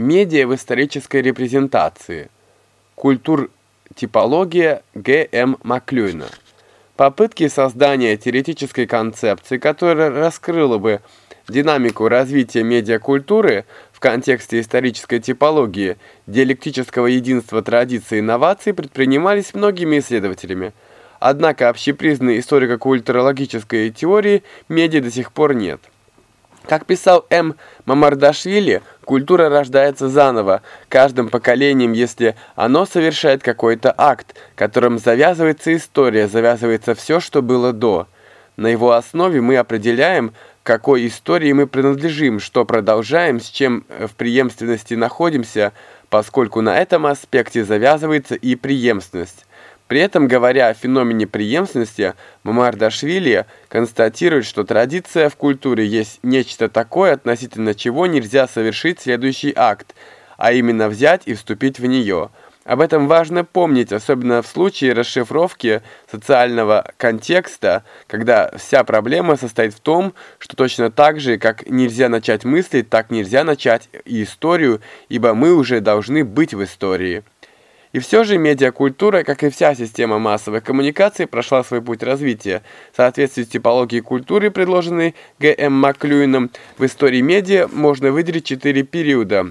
Медиа в исторической репрезентации. Культур-типология Г.М. Маклюина. Попытки создания теоретической концепции, которая раскрыла бы динамику развития медиакультуры в контексте исторической типологии, диалектического единства традиций и инноваций, предпринимались многими исследователями. Однако общепризнанной историко-культурологической теории медиа до сих пор нет. Как писал М. Мамардашвили, культура рождается заново, каждым поколением, если оно совершает какой-то акт, которым завязывается история, завязывается все, что было до. На его основе мы определяем, какой истории мы принадлежим, что продолжаем, с чем в преемственности находимся, поскольку на этом аспекте завязывается и преемственность. При этом, говоря о феномене преемственности, Мамардашвили констатирует, что традиция в культуре есть нечто такое, относительно чего нельзя совершить следующий акт, а именно взять и вступить в нее. Об этом важно помнить, особенно в случае расшифровки социального контекста, когда вся проблема состоит в том, что точно так же, как нельзя начать мыслить, так нельзя начать и историю, ибо мы уже должны быть в истории. И все же медиакультура, как и вся система массовой коммуникации, прошла свой путь развития. В соответствии с типологией культуры, предложенной Г.М. Маклюином, в истории медиа можно выделить четыре периода.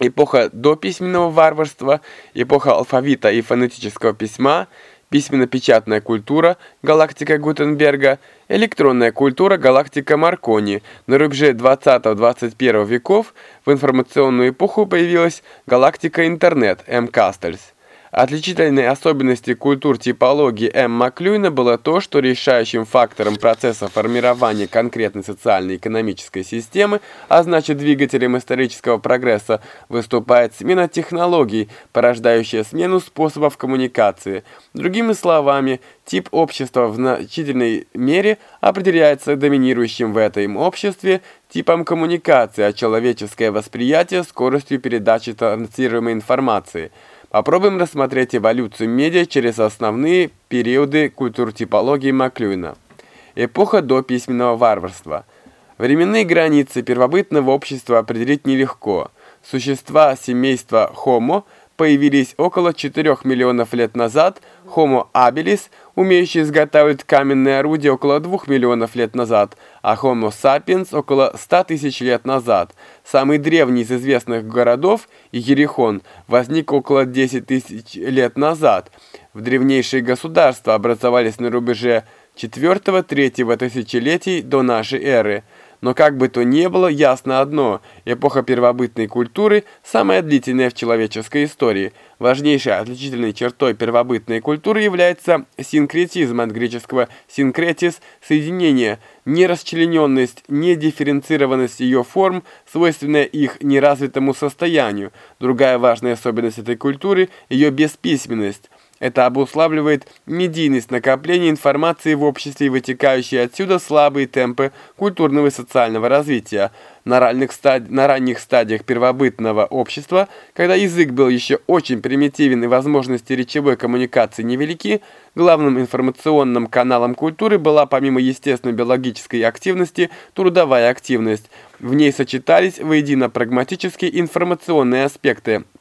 Эпоха дописьменного варварства, эпоха алфавита и фонетического письма – письменно-печатная культура, галактика Гутенберга, электронная культура, галактика Маркони. На рубеже 20-21 веков в информационную эпоху появилась галактика интернет М. Кастельс. Отличительной особенностью культур типологии М. Маклюина было то, что решающим фактором процесса формирования конкретной социально-экономической системы, а значит двигателем исторического прогресса, выступает смена технологий, порождающая смену способов коммуникации. Другими словами, тип общества в значительной мере определяется доминирующим в этом обществе типом коммуникации, а человеческое восприятие – скоростью передачи транслируемой информации – Попробуем рассмотреть эволюцию медиа через основные периоды культур-типологии Маклюина. Эпоха до письменного варварства. Временные границы первобытного общества определить нелегко. Существа семейства Homo – появились около 4 миллионов лет назад, Homo habilis, умеющий изготавливать каменные орудия около 2 миллионов лет назад, а Homo sapiens около 100 тысяч лет назад. Самый древний из известных городов, Ерихон, возник около 10 тысяч лет назад. В древнейшие государства образовались на рубеже 4-3 тысячелетий до нашей эры – но как бы то ни было, ясно одно – эпоха первобытной культуры – самая длительная в человеческой истории. Важнейшей отличительной чертой первобытной культуры является синкретизм от греческого «синкретис» – соединение, нерасчлененность, недифференцированность ее форм, свойственная их неразвитому состоянию. Другая важная особенность этой культуры – ее бесписьменность – это обуславливает медийность накопления информации в обществе и вытекающие отсюда слабые темпы культурного и социального развития. На ранних, стад... на ранних стадиях первобытного общества, когда язык был еще очень примитивен и возможности речевой коммуникации невелики, главным информационным каналом культуры была помимо естественной биологической активности трудовая активность. В ней сочетались воедино прагматические информационные аспекты –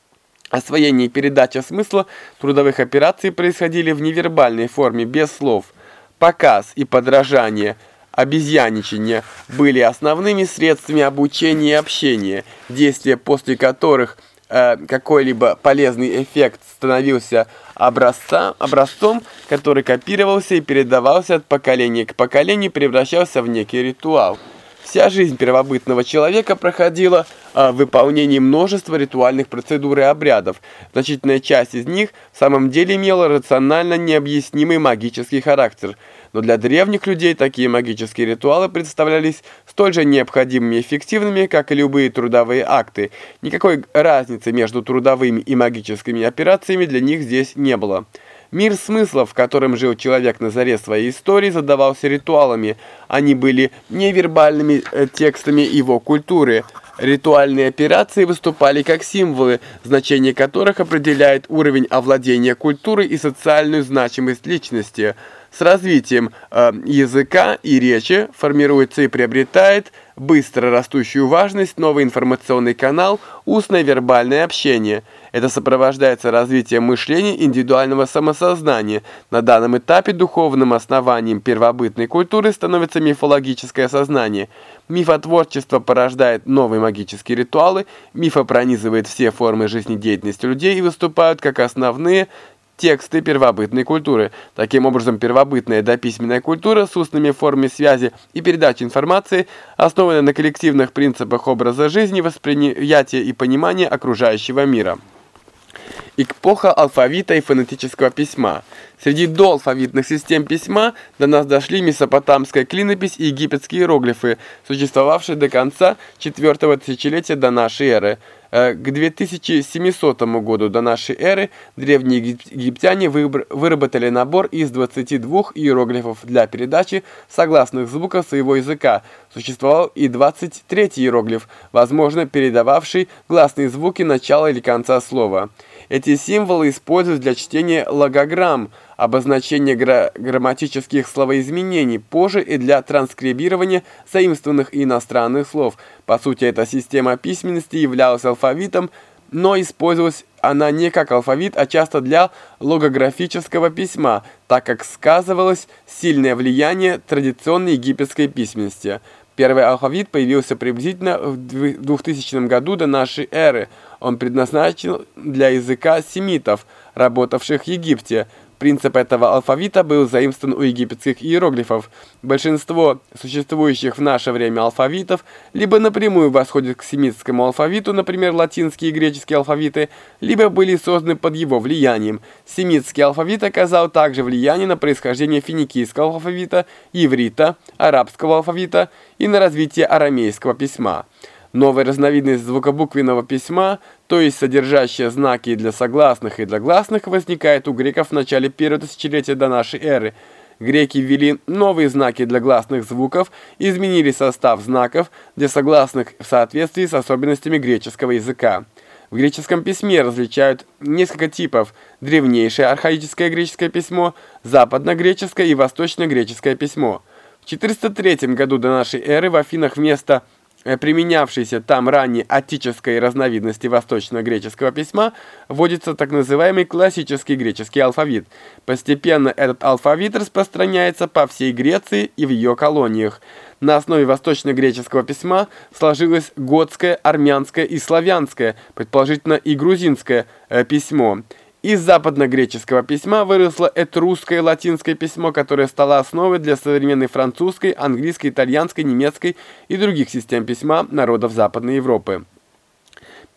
Освоение и передача смысла трудовых операций происходили в невербальной форме, без слов. Показ и подражание, обезьяничание были основными средствами обучения и общения, действия после которых э, какой-либо полезный эффект становился образца, образцом, который копировался и передавался от поколения к поколению, превращался в некий ритуал. Вся жизнь первобытного человека проходила а, в выполнении множества ритуальных процедур и обрядов. Значительная часть из них в самом деле имела рационально необъяснимый магический характер. Но для древних людей такие магические ритуалы представлялись столь же необходимыми и эффективными, как и любые трудовые акты. Никакой разницы между трудовыми и магическими операциями для них здесь не было. Мир смыслов, в котором жил человек на заре своей истории, задавался ритуалами. Они были невербальными э, текстами его культуры. Ритуальные операции выступали как символы, значение которых определяет уровень овладения культурой и социальную значимость личности. С развитием э, языка и речи формируется и приобретает быстро растущую важность новый информационный канал устное вербальное общение. Это сопровождается развитием мышления индивидуального самосознания. На данном этапе духовным основанием первобытной культуры становится мифологическое сознание. Мифотворчество порождает новые магические ритуалы, мифа пронизывает все формы жизнедеятельности людей и выступают как основные тексты первобытной культуры. Таким образом, первобытная дописьменная культура с устными формами связи и передачи информации, основанная на коллективных принципах образа жизни, восприятия и понимания окружающего мира. Эпоха алфавита и фонетического письма. Среди доалфавитных систем письма до нас дошли месопотамская клинопись и египетские иероглифы, существовавшие до конца четвертого тысячелетия до нашей эры. Э, к 2700 году до нашей эры древние египтяне выработали набор из 22 иероглифов для передачи согласных звуков своего языка. Существовал и 23 иероглиф, возможно, передававший гласные звуки начала или конца слова. Эти символы используют для чтения логограмм, обозначения гра грамматических словоизменений, позже и для транскрибирования заимствованных иностранных слов. По сути, эта система письменности являлась алфавитом, но использовалась она не как алфавит, а часто для логографического письма, так как сказывалось сильное влияние традиционной египетской письменности. Первый алфавит появился приблизительно в 2000 году до нашей эры. Он предназначен для языка семитов, работавших в Египте. Принцип этого алфавита был заимствован у египетских иероглифов. Большинство существующих в наше время алфавитов либо напрямую восходят к семитскому алфавиту, например, латинские и греческие алфавиты, либо были созданы под его влиянием. Семитский алфавит оказал также влияние на происхождение финикийского алфавита, иврита, арабского алфавита и на развитие арамейского письма. Новая разновидность звукобуквенного письма, то есть содержащая знаки для согласных и для гласных, возникает у греков в начале первого тысячелетия до нашей эры. Греки ввели новые знаки для гласных звуков изменили состав знаков для согласных в соответствии с особенностями греческого языка. В греческом письме различают несколько типов – древнейшее архаическое греческое письмо, западно-греческое и восточно-греческое письмо. В 403 году до нашей эры в Афинах вместо Э, применявшейся там ранее отической разновидности восточно-греческого письма, вводится так называемый классический греческий алфавит. Постепенно этот алфавит распространяется по всей Греции и в ее колониях. На основе восточно-греческого письма сложилось готское, армянское и славянское, предположительно и грузинское э, письмо – из западно-греческого письма выросло этрусское латинское письмо, которое стало основой для современной французской, английской, итальянской, немецкой и других систем письма народов Западной Европы.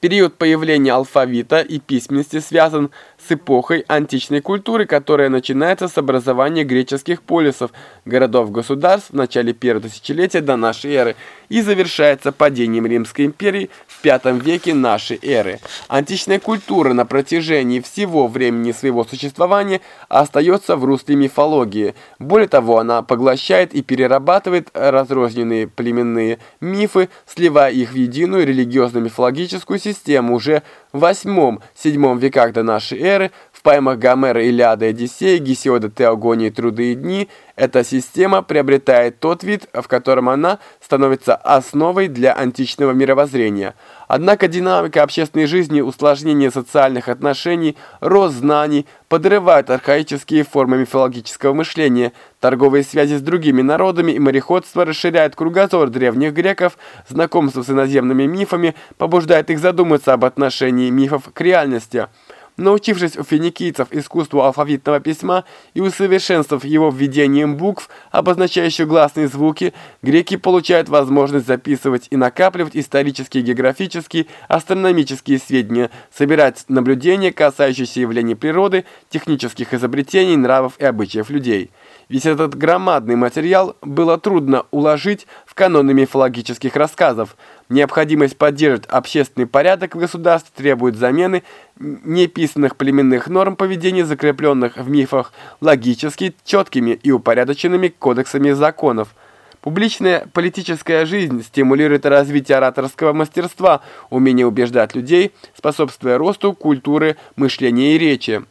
Период появления алфавита и письменности связан с эпохой античной культуры, которая начинается с образования греческих полисов, городов-государств в начале первого тысячелетия до нашей эры и завершается падением Римской империи в V веке нашей эры. Античная культура на протяжении всего времени своего существования остается в русле мифологии. Более того, она поглощает и перерабатывает разрозненные племенные мифы, сливая их в единую религиозно-мифологическую систему уже в 8-7 веках до нашей эры в поэмах Гомера, Илиада, Одиссея, Гесиода, Теогонии, Труды и Дни эта система приобретает тот вид, в котором она становится основой для античного мировоззрения. Однако динамика общественной жизни, усложнение социальных отношений, рост знаний подрывают архаические формы мифологического мышления, торговые связи с другими народами и мореходство расширяют кругозор древних греков, знакомство с иноземными мифами побуждает их задуматься об отношении мифов к реальности – Научившись у финикийцев искусству алфавитного письма и усовершенствовав его введением букв, обозначающих гласные звуки, греки получают возможность записывать и накапливать исторические, географические, астрономические сведения, собирать наблюдения, касающиеся явлений природы, технических изобретений, нравов и обычаев людей. Весь этот громадный материал было трудно уложить в каноны мифологических рассказов. Необходимость поддерживать общественный порядок в государстве требует замены неписанных племенных норм поведения, закрепленных в мифах, логически четкими и упорядоченными кодексами законов. Публичная политическая жизнь стимулирует развитие ораторского мастерства, умение убеждать людей, способствуя росту культуры мышления и речи.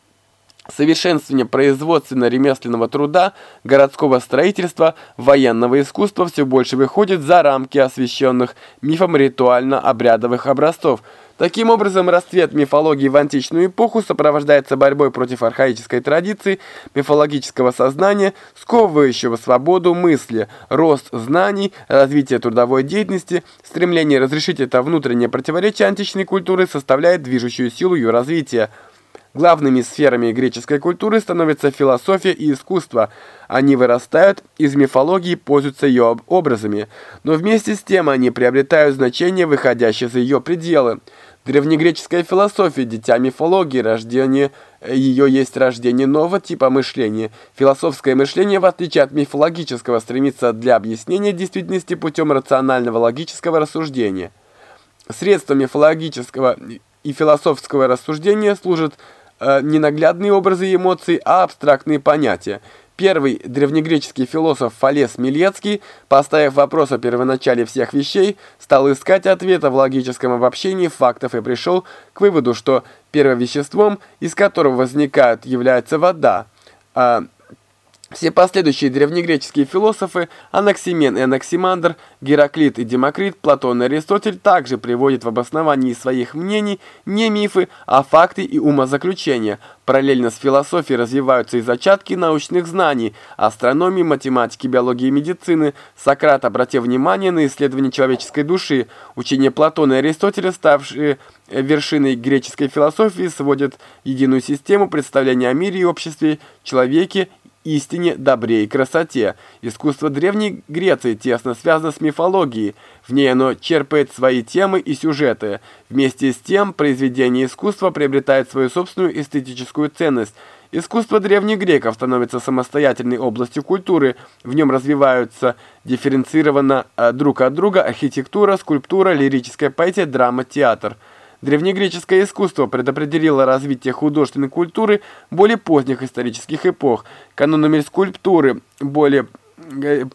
Совершенствование производственно-ремесленного труда, городского строительства, военного искусства все больше выходит за рамки освященных мифом ритуально-обрядовых образцов. Таким образом, расцвет мифологии в античную эпоху сопровождается борьбой против архаической традиции, мифологического сознания, сковывающего свободу мысли, рост знаний, развитие трудовой деятельности, стремление разрешить это внутреннее противоречие античной культуры составляет движущую силу ее развития. Главными сферами греческой культуры становятся философия и искусство. Они вырастают из мифологии и пользуются ее образами, но вместе с тем они приобретают значение, выходящее за ее пределы. Древнегреческая философия – дитя мифологии, рождение ее есть рождение нового типа мышления. Философское мышление, в отличие от мифологического, стремится для объяснения действительности путем рационального логического рассуждения. Средством мифологического и философского рассуждения служат э, не наглядные образы и эмоции, а абстрактные понятия. Первый древнегреческий философ Фалес Милецкий, поставив вопрос о первоначале всех вещей, стал искать ответа в логическом обобщении фактов и пришел к выводу, что первовеществом, из которого возникает, является вода, а все последующие древнегреческие философы Анаксимен и Анаксимандр, Гераклит и Демокрит, Платон и Аристотель также приводят в обосновании своих мнений не мифы, а факты и умозаключения. Параллельно с философией развиваются и зачатки научных знаний, астрономии, математики, биологии и медицины. Сократ обратил внимание на исследование человеческой души. Учения Платона и Аристотеля, ставшие вершиной греческой философии, сводят единую систему представления о мире и обществе, человеке истине, добре и красоте. Искусство Древней Греции тесно связано с мифологией. В ней оно черпает свои темы и сюжеты. Вместе с тем, произведение искусства приобретает свою собственную эстетическую ценность. Искусство древних греков становится самостоятельной областью культуры. В нем развиваются дифференцированно э, друг от друга архитектура, скульптура, лирическая поэзия, драма, театр – Древнегреческое искусство предопределило развитие художественной культуры более поздних исторических эпох. Канонами скульптуры более э,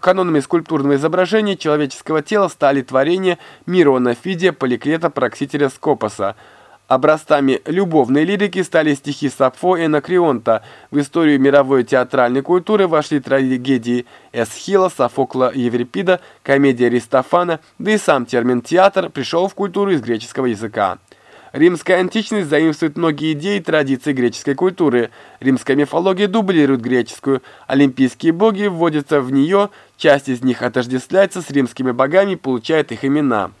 канонами скульптурного изображения человеческого тела стали творения Мирона Фидия, Поликлета, Проксителя, Скопоса – Образцами любовной лирики стали стихи Сапфо и Анакреонта. В историю мировой театральной культуры вошли трагедии Эсхила, Софокла Еврипида, комедия Аристофана, да и сам термин «театр» пришел в культуру из греческого языка. Римская античность заимствует многие идеи и традиции греческой культуры. Римская мифология дублирует греческую. Олимпийские боги вводятся в нее, часть из них отождествляется с римскими богами и получает их имена.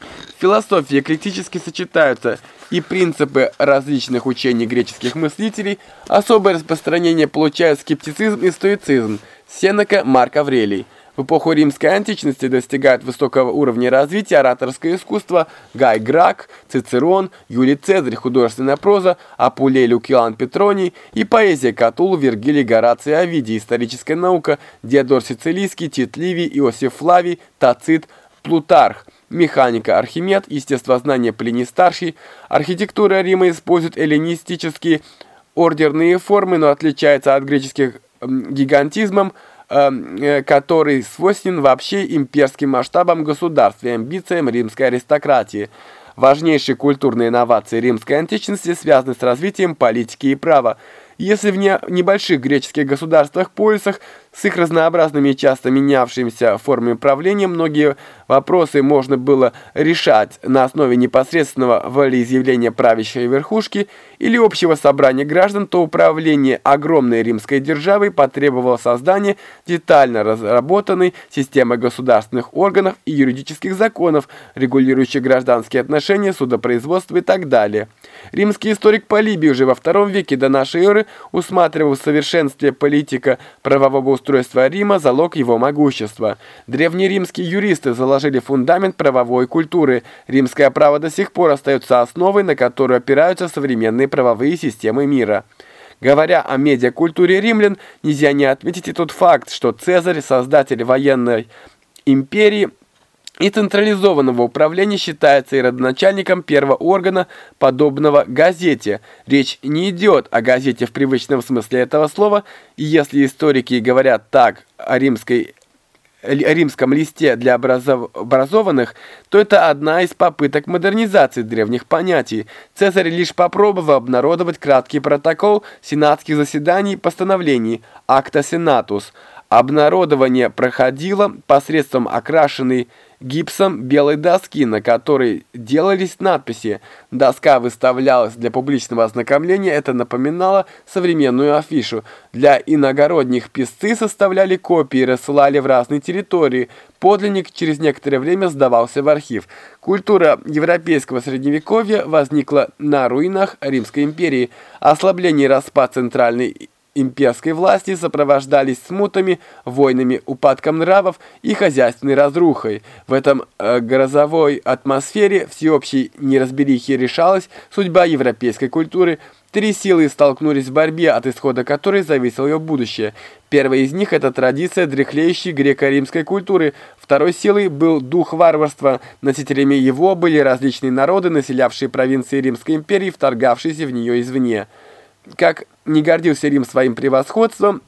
В философии эклектически сочетаются и принципы различных учений греческих мыслителей, особое распространение получают скептицизм и стоицизм, Сенека, Марк Аврелий. В эпоху римской античности достигают высокого уровня развития ораторское искусство Гай Грак, Цицерон, Юлий Цезарь, художественная проза, Апулей Люкиан Петроний и поэзия Катул, Вергилий, Гораций, Овидий, историческая наука, Диодор Сицилийский, Тит Ливий, Иосиф Флавий, Тацит, Плутарх – механика Архимед, естествознание Плиний-старший, архитектура Рима использует эллинистические ордерные формы, но отличается от греческих гигантизмом, эм, э, который свойственен вообще имперским масштабам государств и амбициям римской аристократии. Важнейшие культурные инновации римской античности связаны с развитием политики и права. Если в небольших греческих государствах-поясах с их разнообразными и часто менявшимися формами правления многие вопросы можно было решать на основе непосредственного волеизъявления правящей верхушки или общего собрания граждан, то управление огромной римской державой потребовало создания детально разработанной системы государственных органов и юридических законов, регулирующих гражданские отношения, судопроизводство и так далее. Римский историк Полибий уже во втором веке до нашей эры усматривал в совершенстве политика правового устройства Рима залог его могущества. Древнеримские юристы заложили фундамент правовой культуры. Римское право до сих пор остается основой, на которую опираются современные правовые системы мира. Говоря о медиакультуре римлян, нельзя не отметить и тот факт, что Цезарь, создатель военной империи, и централизованного управления считается и родоначальником первого органа, подобного газете. Речь не идет о газете в привычном смысле этого слова, и если историки говорят так о римской римском листе для образованных, то это одна из попыток модернизации древних понятий. Цезарь лишь попробовал обнародовать краткий протокол сенатских заседаний постановлений «Акта Сенатус». Обнародование проходило посредством окрашенной гипсом белой доски, на которой делались надписи. Доска выставлялась для публичного ознакомления, это напоминало современную афишу. Для иногородних писцы составляли копии и рассылали в разные территории. Подлинник через некоторое время сдавался в архив. Культура европейского средневековья возникла на руинах Римской империи. Ослабление и распад Центральной имперской власти сопровождались смутами, войнами, упадком нравов и хозяйственной разрухой. В этом э, грозовой атмосфере всеобщей неразберихи решалась судьба европейской культуры. Три силы столкнулись в борьбе, от исхода которой зависело ее будущее. Первая из них – это традиция дряхлеющей греко-римской культуры. Второй силой был дух варварства. Носителями его были различные народы, населявшие провинции Римской империи, вторгавшиеся в нее извне. Как не гордился Рим своим превосходством,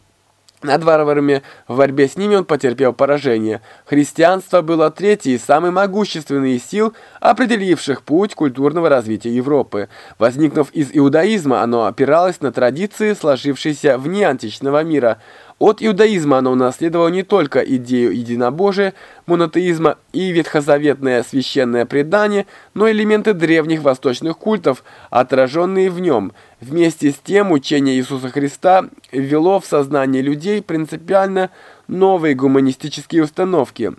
над варварами в борьбе с ними он потерпел поражение. Христианство было третьей самой могущественной из сил, определивших путь культурного развития Европы. Возникнув из иудаизма, оно опиралось на традиции, сложившиеся вне античного мира – от иудаизма оно унаследовало не только идею единобожия, монотеизма и ветхозаветное священное предание, но и элементы древних восточных культов, отраженные в нем. Вместе с тем учение Иисуса Христа ввело в сознание людей принципиально новые гуманистические установки.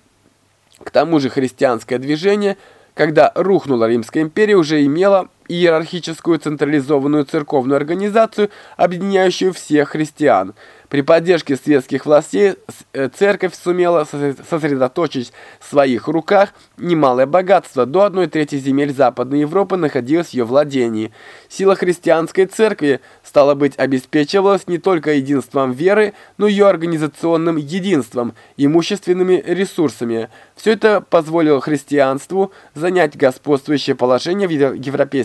К тому же христианское движение, когда рухнула Римская империя, уже имело иерархическую централизованную церковную организацию, объединяющую всех христиан – при поддержке светских властей э, церковь сумела сосредоточить в своих руках немалое богатство. До одной трети земель Западной Европы находилось в ее владении. Сила христианской церкви, стало быть, обеспечивалась не только единством веры, но и ее организационным единством, имущественными ресурсами. Все это позволило христианству занять господствующее положение в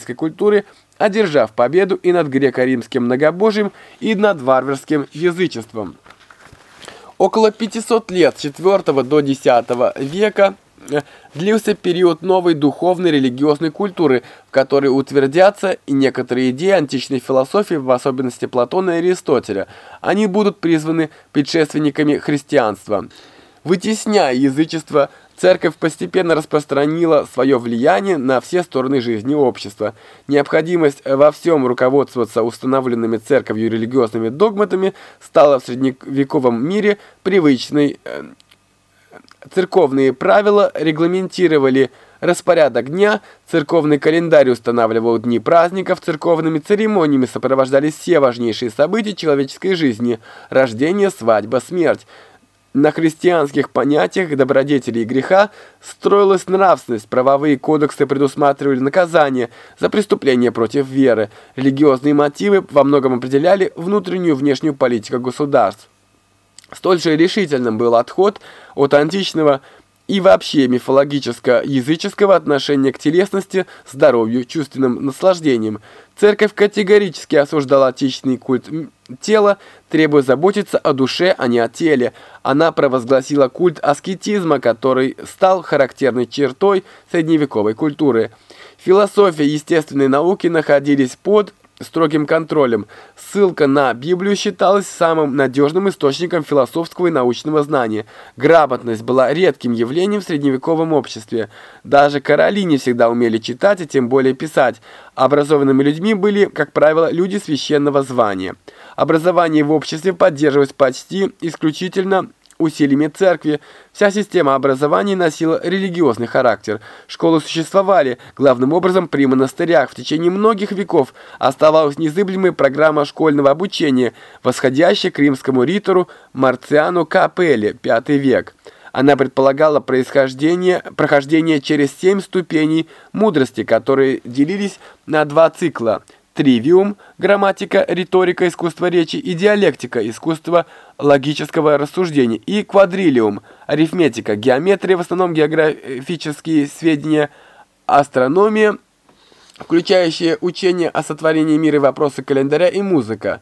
европейской культуре, одержав победу и над греко-римским многобожием, и над варварским язычеством. Около 500 лет с 4 до 10 века э, длился период новой духовной религиозной культуры, в которой утвердятся и некоторые идеи античной философии, в особенности Платона и Аристотеля. Они будут призваны предшественниками христианства. Вытесняя язычество, Церковь постепенно распространила свое влияние на все стороны жизни общества. Необходимость во всем руководствоваться установленными церковью религиозными догматами стала в средневековом мире привычной. Э, церковные правила регламентировали распорядок дня, церковный календарь устанавливал дни праздников, церковными церемониями сопровождались все важнейшие события человеческой жизни – рождение, свадьба, смерть. На христианских понятиях добродетели и греха строилась нравственность, правовые кодексы предусматривали наказание за преступления против веры, религиозные мотивы во многом определяли внутреннюю и внешнюю политику государств. Столь же решительным был отход от античного и вообще мифологическо-языческого отношения к телесности, здоровью, чувственным наслаждениям. Церковь категорически осуждала отечественный культ тела, требуя заботиться о душе, а не о теле. Она провозгласила культ аскетизма, который стал характерной чертой средневековой культуры. Философия естественной науки находились под строгим контролем. Ссылка на Библию считалась самым надежным источником философского и научного знания. Грамотность была редким явлением в средневековом обществе. Даже короли не всегда умели читать, и тем более писать. Образованными людьми были, как правило, люди священного звания. Образование в обществе поддерживалось почти исключительно усилиями церкви. Вся система образования носила религиозный характер. Школы существовали, главным образом, при монастырях. В течение многих веков оставалась незыблемая программа школьного обучения, восходящая к римскому ритору Марциану Капелле, V век. Она предполагала происхождение, прохождение через семь ступеней мудрости, которые делились на два цикла – тривиум – грамматика, риторика, искусство речи и диалектика, искусство логического рассуждения, и квадрилиум – арифметика, геометрия, в основном географические сведения, астрономия, включающие учение о сотворении мира и вопросы календаря и музыка.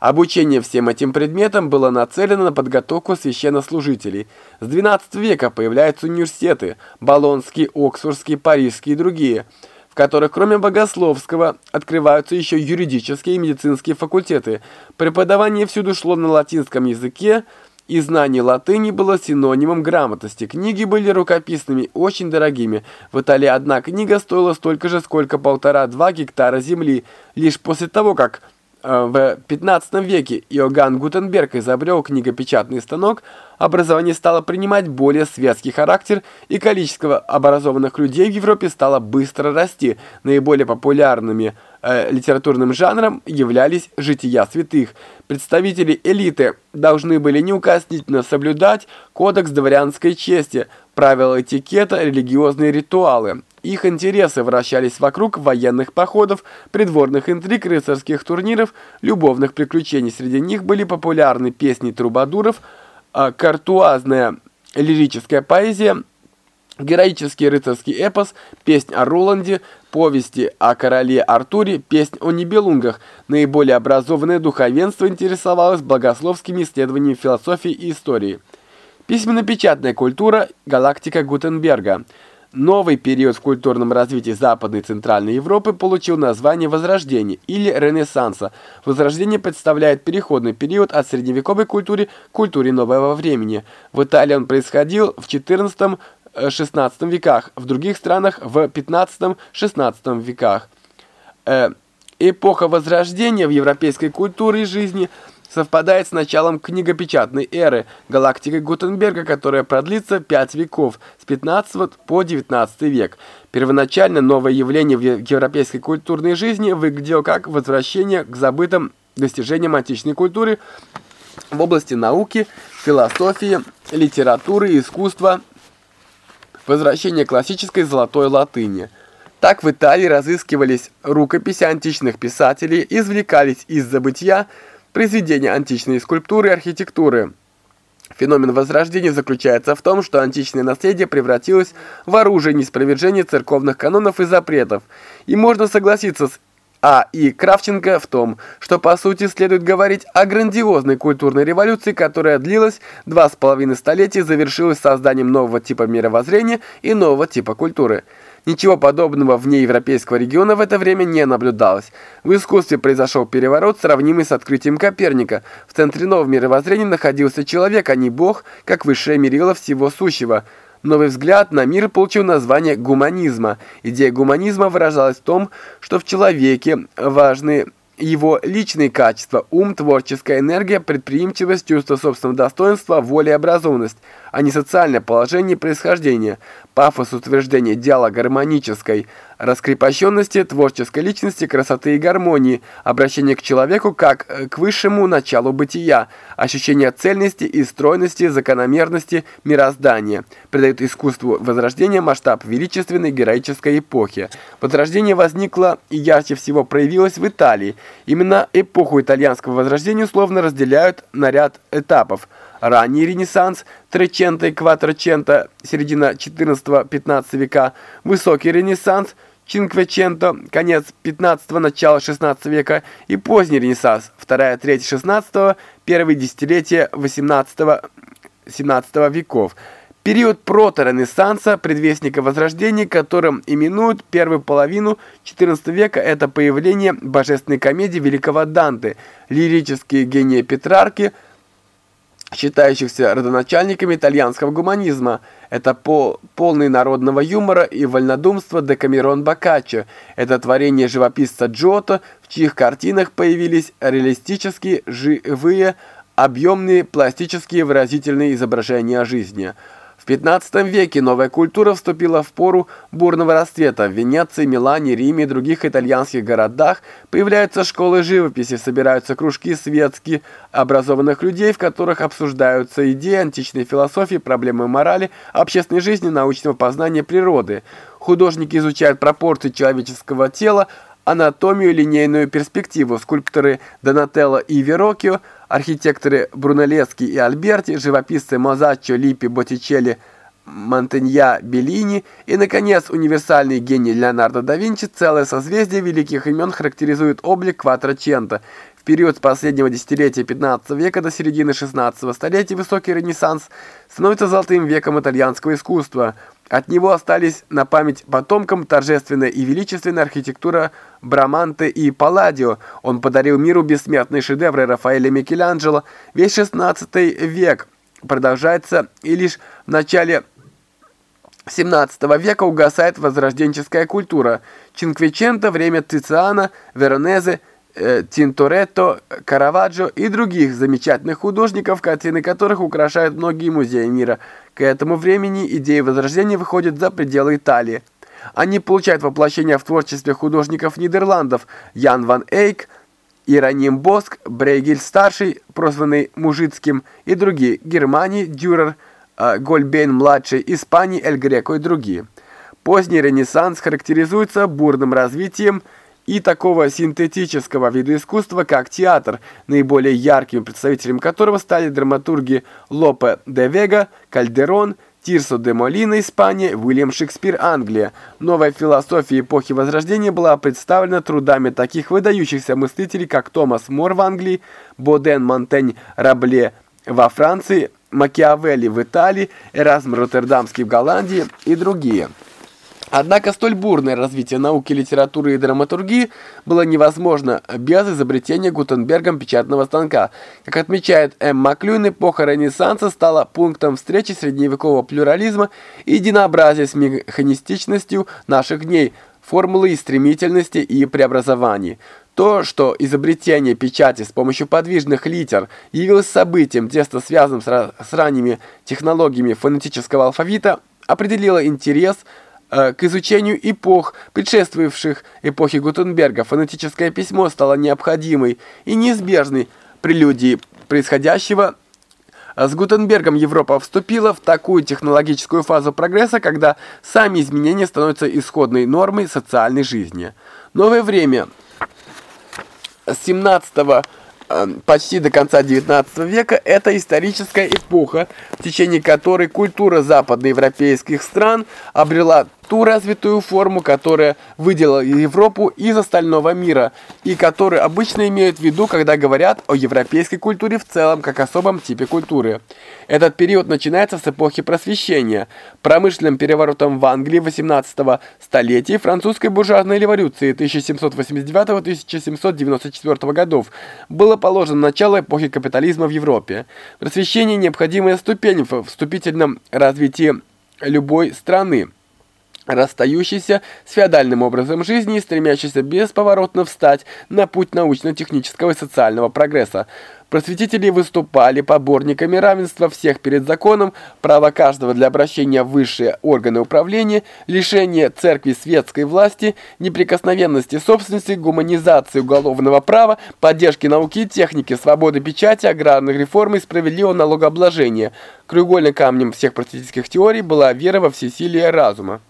Обучение всем этим предметам было нацелено на подготовку священнослужителей. С XII века появляются университеты – Болонский, Оксфордский, Парижский и другие – которых кроме богословского открываются еще юридические и медицинские факультеты. Преподавание всюду шло на латинском языке – и знание латыни было синонимом грамотности. Книги были рукописными, очень дорогими. В Италии одна книга стоила столько же, сколько полтора-два гектара земли. Лишь после того, как в 15 веке Иоганн Гутенберг изобрел книгопечатный станок, образование стало принимать более светский характер, и количество образованных людей в Европе стало быстро расти. Наиболее популярными – э, литературным жанром являлись жития святых. Представители элиты должны были неукоснительно соблюдать кодекс дворянской чести, правила этикета, религиозные ритуалы. Их интересы вращались вокруг военных походов, придворных интриг, рыцарских турниров, любовных приключений. Среди них были популярны песни трубадуров, э, картуазная лирическая поэзия, Героический рыцарский эпос, песнь о Роланде, повести о короле Артуре, песнь о Нибелунгах. Наиболее образованное духовенство интересовалось богословскими исследованиями философии и истории. Письменно-печатная культура, галактика Гутенберга. Новый период в культурном развитии Западной и Центральной Европы получил название Возрождения или Ренессанса. Возрождение представляет переходный период от средневековой культуры к культуре нового времени. В Италии он происходил в 14 XVI веках, в других странах в XV-XVI веках. Э, эпоха Возрождения в европейской культуре и жизни совпадает с началом книгопечатной эры, галактики Гутенберга, которая продлится пять веков, с 15 по 19 век. Первоначально новое явление в европейской культурной жизни выглядело как возвращение к забытым достижениям античной культуры в области науки, философии, литературы искусства, возвращение классической золотой латыни. Так в Италии разыскивались рукописи античных писателей, извлекались из забытия произведения античной скульптуры и архитектуры. Феномен Возрождения заключается в том, что античное наследие превратилось в оружие неспровержения церковных канонов и запретов. И можно согласиться с а. И. Кравченко в том, что по сути следует говорить о грандиозной культурной революции, которая длилась два с половиной столетия завершилась созданием нового типа мировоззрения и нового типа культуры. Ничего подобного вне европейского региона в это время не наблюдалось. В искусстве произошел переворот, сравнимый с открытием Коперника. В центре нового мировоззрения находился человек, а не бог, как высшее мерило всего сущего – Новый взгляд на мир получил название гуманизма. Идея гуманизма выражалась в том, что в человеке важны его личные качества – ум, творческая энергия, предприимчивость, чувство собственного достоинства, воля и образованность, а не социальное положение и происхождение. Пафос утверждения идеала гармонической раскрепощенности, творческой личности, красоты и гармонии, обращение к человеку как э, к высшему началу бытия, ощущение цельности и стройности, закономерности мироздания, придает искусству Возрождения масштаб величественной героической эпохи. Возрождение возникло и ярче всего проявилось в Италии. Именно эпоху итальянского Возрождения условно разделяют на ряд этапов – ранний Ренессанс, Треченто и Кватроченто, середина 14-15 века, высокий Ренессанс, Чинквеченто, конец 15-го, начало 16 века. И поздний Ренессанс, вторая треть 16-го, первые десятилетия 18-17 веков. Период проторенессанса, предвестника Возрождения, которым именуют первую половину XIV века, это появление божественной комедии великого Данте, лирические гении Петрарки – считающихся родоначальниками итальянского гуманизма. Это по полный народного юмора и вольнодумства Декамерон Боккаччо. Это творение живописца Джотто, в чьих картинах появились реалистические, живые, объемные, пластические, выразительные изображения жизни – 15 веке новая культура вступила в пору бурного расцвета. В Венеции, Милане, Риме и других итальянских городах появляются школы живописи, собираются кружки светские образованных людей, в которых обсуждаются идеи античной философии, проблемы морали, общественной жизни, научного познания природы. Художники изучают пропорции человеческого тела, анатомию, линейную перспективу. Скульпторы Донателло и Вероккио – архитекторы Брунеллески и Альберти, живописцы Мозаччо, Липпи, Боттичелли, Монтенья, Беллини и, наконец, универсальный гений Леонардо да Винчи, целое созвездие великих имен характеризует облик Кватроченто – период с последнего десятилетия 15 века до середины 16 столетия высокий ренессанс становится золотым веком итальянского искусства. От него остались на память потомкам торжественная и величественная архитектура Браманте и Палладио. Он подарил миру бессмертные шедевры Рафаэля Микеланджело. Весь 16 век продолжается и лишь в начале 17 века угасает возрожденческая культура. Чинквиченто, время Тициана, Веронезе, Тинторетто, Караваджо и других замечательных художников, картины которых украшают многие музеи мира. К этому времени идеи возрождения выходят за пределы Италии. Они получают воплощение в творчестве художников Нидерландов Ян ван Эйк, Ироним Боск, Брейгель-старший, прозванный Мужицким, и другие, Германии, Дюрер, а, Гольбейн-младший, Испании, Эль Греко и другие. Поздний Ренессанс характеризуется бурным развитием и такого синтетического вида искусства, как театр, наиболее ярким представителем которого стали драматурги Лопе де Вега, Кальдерон, Тирсо де Молина, Испания, Уильям Шекспир, Англия. Новая философия эпохи Возрождения была представлена трудами таких выдающихся мыслителей, как Томас Мор в Англии, Боден Монтень Рабле во Франции, Макиавелли в Италии, Эразм Роттердамский в Голландии и другие. Однако столь бурное развитие науки, литературы и драматургии было невозможно без изобретения Гутенбергом печатного станка. Как отмечает М. Маклюин, эпоха Ренессанса стала пунктом встречи средневекового плюрализма и единообразия с механистичностью наших дней, формулы стремительности и преобразований. То, что изобретение печати с помощью подвижных литер явилось событием, тесно связанным с, с ранними технологиями фонетического алфавита, определило интерес к изучению эпох, предшествовавших эпохе Гутенберга. Фонетическое письмо стало необходимой и неизбежной прелюдией происходящего с Гутенбергом Европа вступила в такую технологическую фазу прогресса, когда сами изменения становятся исходной нормой социальной жизни. Новое время – с 17 э, почти до конца 19 века это историческая эпоха, в течение которой культура западноевропейских стран обрела ту развитую форму, которая выделила Европу из остального мира, и которую обычно имеют в виду, когда говорят о европейской культуре в целом, как особом типе культуры. Этот период начинается с эпохи Просвещения, промышленным переворотом в Англии 18 столетия французской буржуазной революции 1789-1794 годов было положено начало эпохи капитализма в Европе. Просвещение – необходимая ступень в вступительном развитии любой страны расстающийся с феодальным образом жизни и стремящийся бесповоротно встать на путь научно-технического и социального прогресса. Просветители выступали поборниками равенства всех перед законом, права каждого для обращения в высшие органы управления, лишения церкви светской власти, неприкосновенности собственности, гуманизации уголовного права, поддержки науки и техники, свободы печати, аграрных реформ и справедливого налогообложения. Краеугольным камнем всех просветительских теорий была вера во всесилие разума.